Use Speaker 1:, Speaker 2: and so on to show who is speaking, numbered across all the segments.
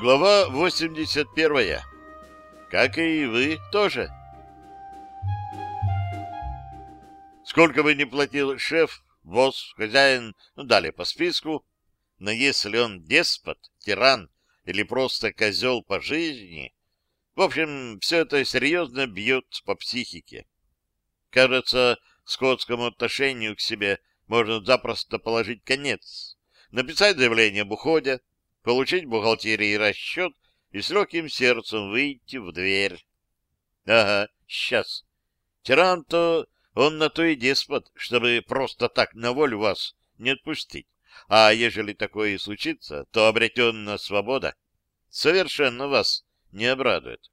Speaker 1: Глава 81. Как и вы тоже. Сколько бы ни платил шеф, босс, хозяин, ну, далее по списку, но если он деспот, тиран или просто козел по жизни, в общем, все это серьезно бьет по психике. Кажется, скотскому отношению к себе можно запросто положить конец, написать заявление об уходе, получить бухгалтерии расчет и с легким сердцем выйти в дверь. Ага, сейчас. Тиран-то, он на то и деспот, чтобы просто так на волю вас не отпустить. А ежели такое и случится, то обретенная свобода совершенно вас не обрадует.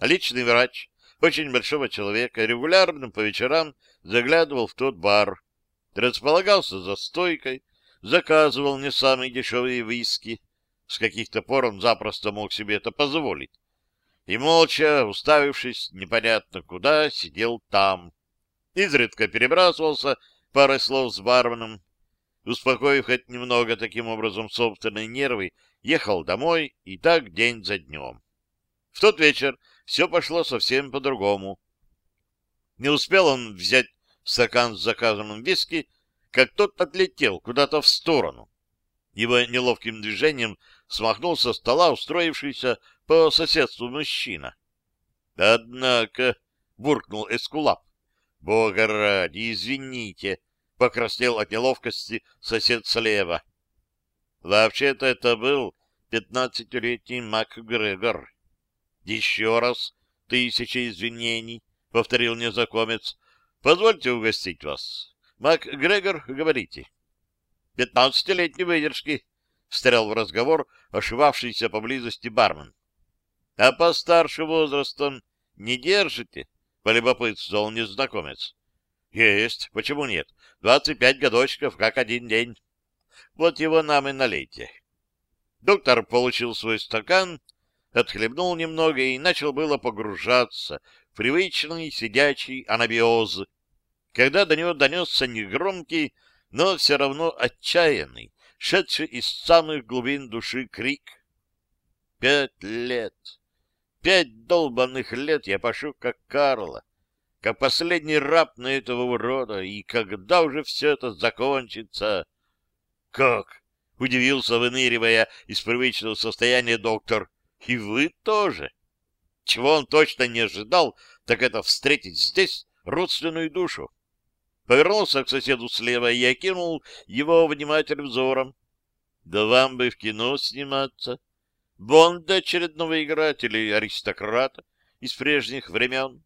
Speaker 1: Личный врач очень большого человека регулярно по вечерам заглядывал в тот бар, располагался за стойкой, заказывал не самые дешевые виски, с каких-то пор он запросто мог себе это позволить, и, молча, уставившись непонятно куда, сидел там. Изредка перебрасывался парой слов с барменом, успокоив хоть немного таким образом собственные нервы, ехал домой, и так день за днем. В тот вечер все пошло совсем по-другому. Не успел он взять стакан с заказанным виски, как тот отлетел куда-то в сторону. Его неловким движением смахнул со стола устроившийся по соседству мужчина. — Однако, — буркнул Эскулап, — бога ради, извините, — покраснел от неловкости сосед слева. Вообще-то это был пятнадцатилетний МакГрегор. — Еще раз тысяча извинений, — повторил незнакомец. — Позвольте угостить вас. МакГрегор, говорите. Пятнадцатилетней выдержки, — встрял в разговор ошивавшийся поблизости бармен. — А постарше возрастом не держите? — полюбопытствовал незнакомец. — Есть. Почему нет? Двадцать пять годочков, как один день. Вот его нам и налейте. Доктор получил свой стакан, отхлебнул немного и начал было погружаться в привычный сидячий анабиоз, когда до него донесся негромкий, но все равно отчаянный, шедший из самых глубин души крик. Пять лет, пять долбанных лет я пошу как Карла, как последний раб на этого урода, и когда уже все это закончится? Как? — удивился, выныривая из привычного состояния доктор. — И вы тоже? Чего он точно не ожидал, так это встретить здесь родственную душу повернулся к соседу слева и окинул его внимательным взором. Да вам бы в кино сниматься. Бонда очередного играть или аристократа из прежних времен.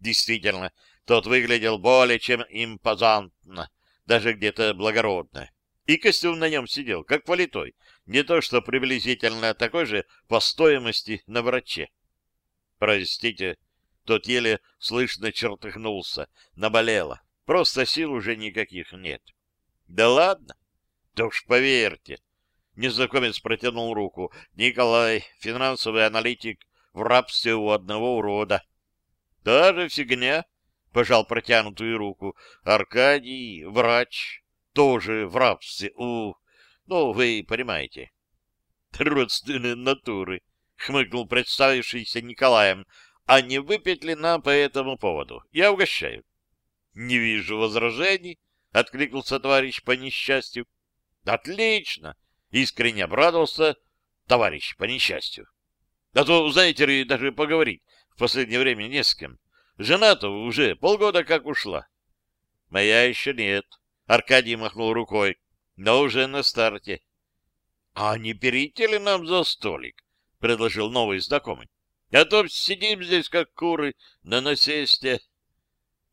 Speaker 1: Действительно, тот выглядел более чем импозантно, даже где-то благородно. И костюм на нем сидел, как валитой, не то что приблизительно такой же по стоимости на враче. Простите, тот еле слышно чертыхнулся, наболело. Просто сил уже никаких нет. Да ладно? Да уж поверьте. Незнакомец протянул руку. Николай, финансовый аналитик, в рабстве у одного урода. Даже фигня, пожал протянутую руку. Аркадий, врач, тоже в рабстве у... Ну, вы понимаете. Родственные натуры, хмыкнул представившийся Николаем. А не выпить ли нам по этому поводу? Я угощаю. Не вижу возражений, — откликнулся товарищ по несчастью. — Отлично! — искренне обрадовался товарищ по несчастью. А то, знаете ли, даже поговорить в последнее время не с кем. Жена-то уже полгода как ушла. — Моя еще нет. Аркадий махнул рукой, но уже на старте. — А не перейти ли нам за столик? — предложил новый знакомый. — А то сидим здесь, как куры, на насесте.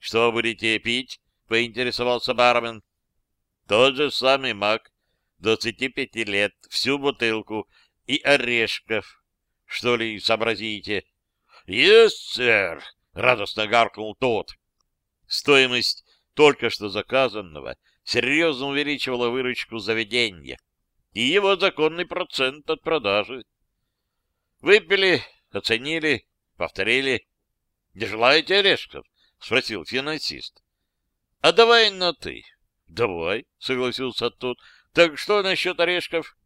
Speaker 1: Что будете пить? — поинтересовался бармен. — Тот же самый маг, двадцати пяти лет, всю бутылку и орешков. Что ли, сообразите? — Есть, сэр! — радостно гаркнул тот. Стоимость только что заказанного серьезно увеличивала выручку заведения и его законный процент от продажи. Выпили, оценили, повторили. Не желаете орешков? — спросил финансист. — А давай на «ты». — Давай, — согласился тот. — Так что насчет орешков?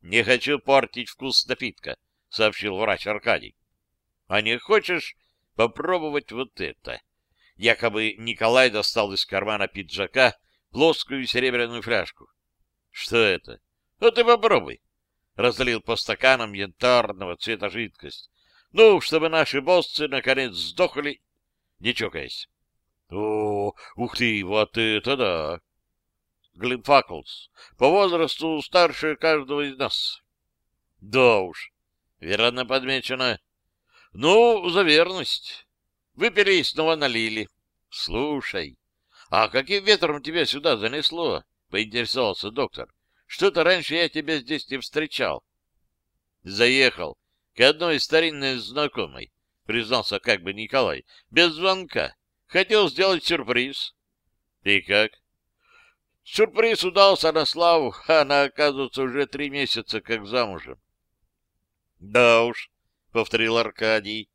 Speaker 1: Не хочу портить вкус напитка, — сообщил врач Аркадий. — А не хочешь попробовать вот это? Якобы Николай достал из кармана пиджака плоскую серебряную фляжку. — Что это? — А ты попробуй. Разлил по стаканам янтарного цвета жидкость. Ну, чтобы наши боссы наконец сдохли, не чокаясь. — О, ух ты, вот это да! Глинфаклс, по возрасту старше каждого из нас. — Да уж, верно подмечено. — Ну, за верность. Выпили и снова налили. — Слушай, а каким ветром тебя сюда занесло? — поинтересовался доктор. — Что-то раньше я тебя здесь не встречал. — Заехал к одной старинной знакомой, признался как бы Николай, без звонка. Хотел сделать сюрприз. — И как? — Сюрприз удался на славу, а она, оказывается, уже три месяца как замужем. — Да уж, — повторил Аркадий.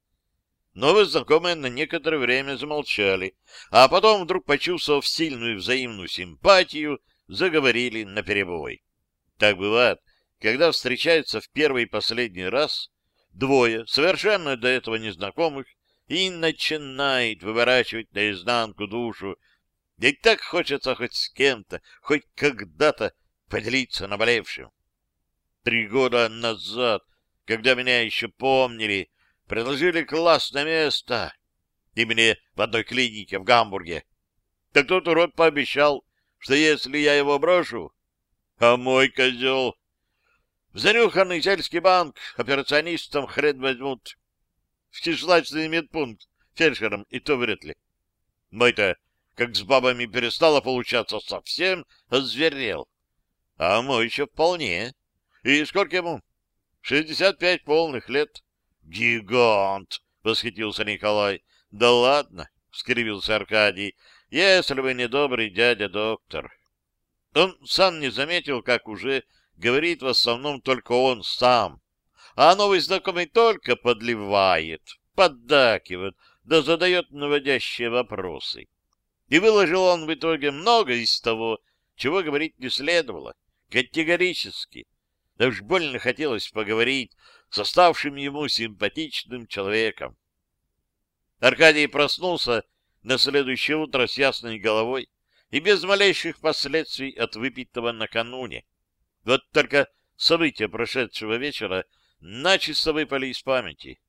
Speaker 1: Новые знакомые на некоторое время замолчали, а потом, вдруг почувствовав сильную взаимную симпатию, заговорили наперебой. Так бывает, когда встречаются в первый и последний раз двое, совершенно до этого незнакомых, и начинает выворачивать наизнанку душу. И так хочется хоть с кем-то, хоть когда-то поделиться наболевшим. Три года назад, когда меня еще помнили, предложили классное место. И мне в одной клинике в Гамбурге. Так тот урод пообещал, что если я его брошу, а мой козел... В занюханный сельский банк операционистом хрен возьмут. В кишлачный медпункт фельдшером и то вряд ли. Мой-то, как с бабами перестало получаться, совсем озверел. А мой еще вполне. И сколько ему? Шестьдесят пять полных лет. «Гигант!» — восхитился Николай. «Да ладно!» — скривился Аркадий. «Если вы не добрый дядя доктор». Он сам не заметил, как уже говорит в основном только он сам. А новый знакомый только подливает, поддакивает, да задает наводящие вопросы. И выложил он в итоге много из того, чего говорить не следовало, категорически. Да уж больно хотелось поговорить с оставшим ему симпатичным человеком. Аркадий проснулся на следующее утро с ясной головой и без малейших последствий от выпитого накануне. Вот только события прошедшего вечера начисто выпали из памяти.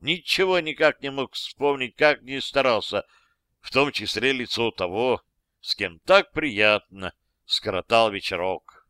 Speaker 1: Ничего никак не мог вспомнить, как ни старался, в том числе лицо того, с кем так приятно скоротал вечерок.